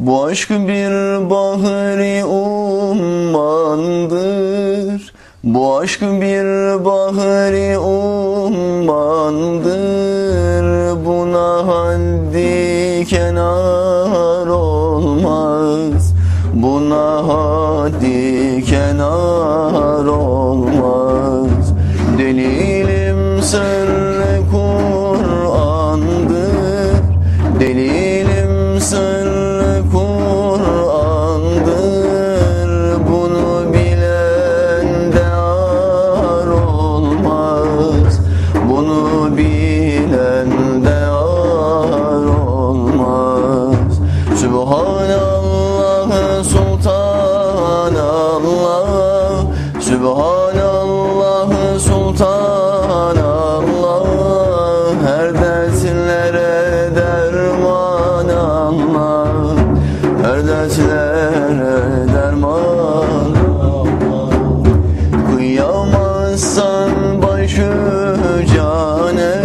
Bu aşk bir bahri ummandır. Bu aşk bir bahri ummandır. Buna haddi kenar olmaz. Buna haddi kenar olmaz. Delilim sırrı Sübhanallah Sultanallah Her dertlere derman Allah Her dertlere derman Allah Kıyamazsan başı cane.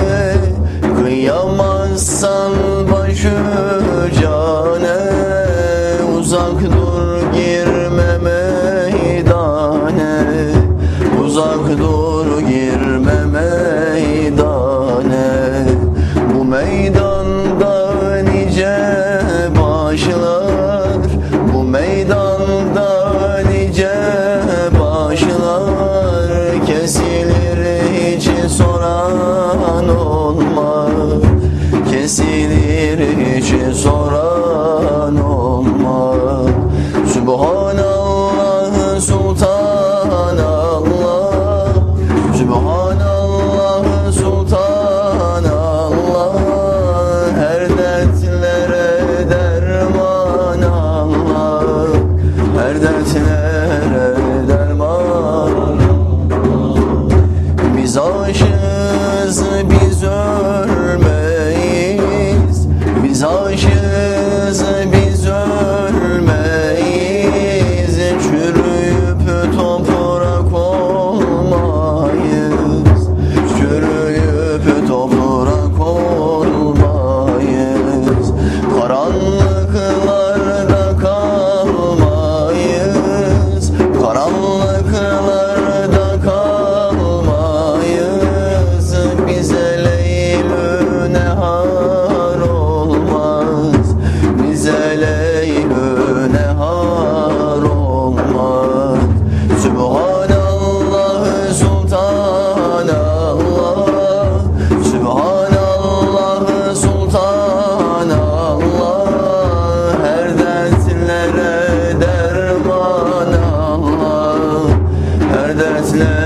Kıyamazsan başlar. Bu meydanda nice başlar. Kesilir hiç soran olmaz. Kesilir hiç soran olmaz. Sübhanallah dertlere